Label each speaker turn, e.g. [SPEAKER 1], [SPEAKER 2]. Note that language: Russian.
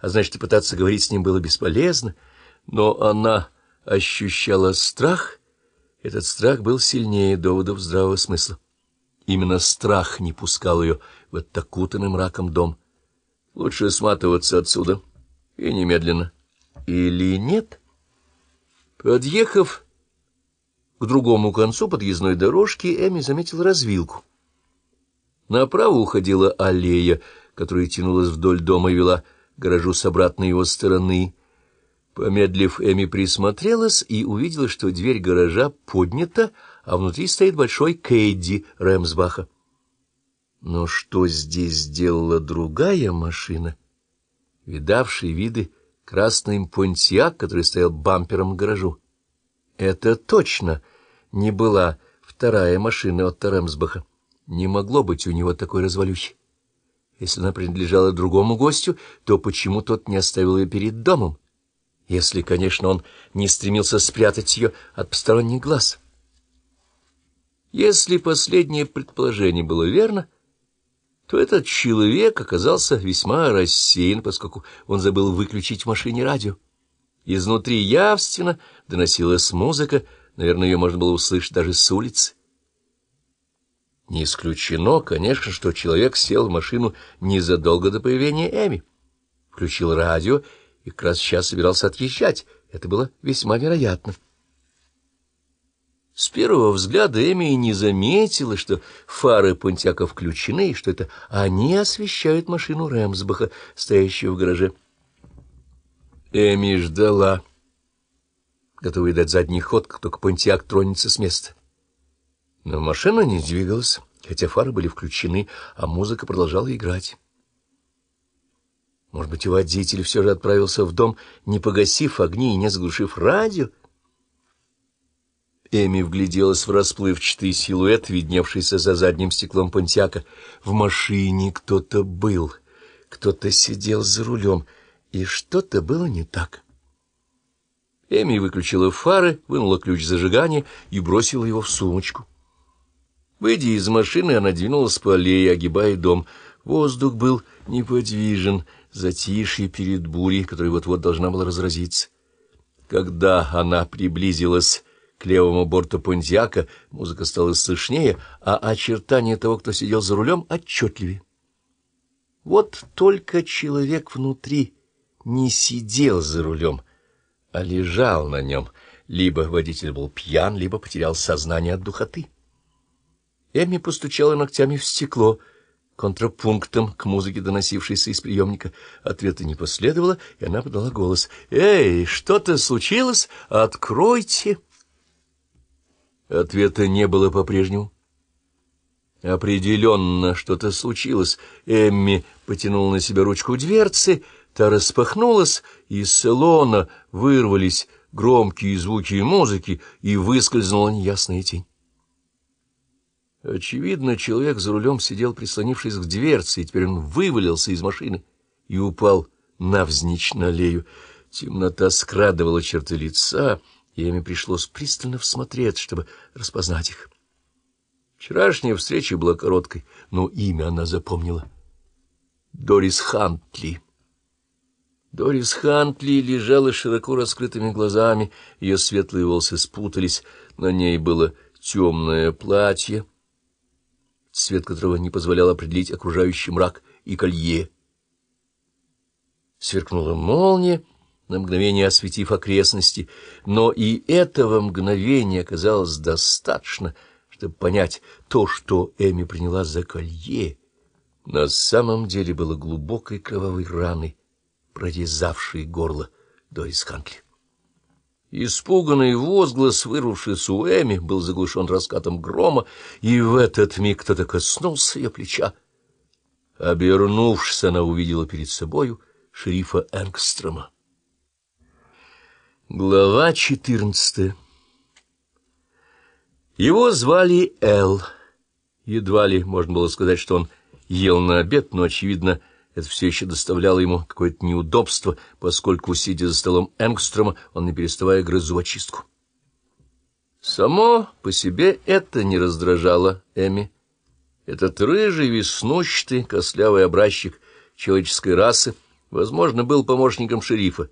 [SPEAKER 1] а значит, и пытаться говорить с ним было бесполезно. Но она ощущала страх. Этот страх был сильнее доводов здравого смысла. Именно страх не пускал ее в этот окутанный мраком дом. Лучше сматываться отсюда. И немедленно. Или нет? Подъехав к другому концу подъездной дорожки, Эми заметил развилку. Направо уходила аллея, которая тянулась вдоль дома и вела гаражу с обратной его стороны. Помедлив, Эми присмотрелась и увидела, что дверь гаража поднята, а внутри стоит большой Кейди Рэмсбаха. Но что здесь сделала другая машина, видавший виды красный понтиак, который стоял бампером к гаражу? Это точно не была вторая машина от Рэмсбаха. Не могло быть у него такой развалюхи. Если она принадлежала другому гостю, то почему тот не оставил ее перед домом? Если, конечно, он не стремился спрятать ее от посторонних глаз. Если последнее предположение было верно, то этот человек оказался весьма рассеян, поскольку он забыл выключить в машине радио. Изнутри явственно доносилась музыка, наверное, ее можно было услышать даже с улицы. Не исключено, конечно, что человек сел в машину незадолго до появления Эми. Включил радио и как раз сейчас собирался отъезжать. Это было весьма вероятно. С первого взгляда Эми не заметила, что фары Понтяка включены, и что это они освещают машину Рэмсбаха, стоящую в гараже. Эми ждала, готовая дать задний ход, как только Понтиак тронется с места. Но машина не двигалась, хотя фары были включены, а музыка продолжала играть. Может быть, и водитель все же отправился в дом, не погасив огни и не заглушив радио? Эми вгляделась в расплывчатый силуэт, видневшийся за задним стеклом Понтиака. В машине кто-то был, кто-то сидел за рулем, и что-то было не так. Эми выключила фары, вынула ключ зажигания и бросила его в сумочку. Выйдя из машины, она двинулась по аллее, огибая дом. Воздух был неподвижен, затишье перед бурей, которая вот-вот должна была разразиться. Когда она приблизилась к левому борту Понтьяка, музыка стала слышнее, а очертания того, кто сидел за рулем, отчетливее. Вот только человек внутри не сидел за рулем, а лежал на нем. Либо водитель был пьян, либо потерял сознание от духоты. Эми постучала ногтями в стекло, контрапунктом к музыке, доносившейся из приемника. Ответа не последовало, и она подала голос. «Эй, что-то случилось? Откройте!» Ответа не было по-прежнему. Определенно что-то случилось. Эмми потянула на себя ручку дверцы, та распахнулась, и из салона вырвались громкие звуки музыки, и выскользнула неясная тень. Очевидно, человек за рулем сидел, прислонившись к дверце, и теперь он вывалился из машины и упал навзничь на аллею. Темнота скрадывала черты лица, и ими пришлось пристально всмотреться, чтобы распознать их. Вчерашняя встреча была короткой, но имя она запомнила. Дорис Хантли. Дорис Хантли лежала широко раскрытыми глазами, ее светлые волосы спутались, на ней было темное платье, цвет которого не позволял определить окружающий мрак и колье. Сверкнула молния, на мгновение осветив окрестности, но и этого мгновения оказалось достаточно, чтобы понять, то, что Эми приняла за колье, на самом деле было глубокой кровавой раной, прорезавшей горло Дорис Хантли. Испуганный возглас, вырвавшийся у Эми, был заглушен раскатом грома, и в этот миг кто-то коснулся ее плеча. Обернувшись, она увидела перед собою шерифа Энгстрома. Глава четырнадцатая Его звали Эл. Едва ли можно было сказать, что он ел на обед, но, очевидно, это все еще доставляло ему какое-то неудобство, поскольку, сидя за столом Энгстрома, он, не переставая, грыз зубочистку. Само по себе это не раздражало Эми. Этот рыжий, веснущатый, кослявый образчик человеческой расы Возможно, был помощником шерифа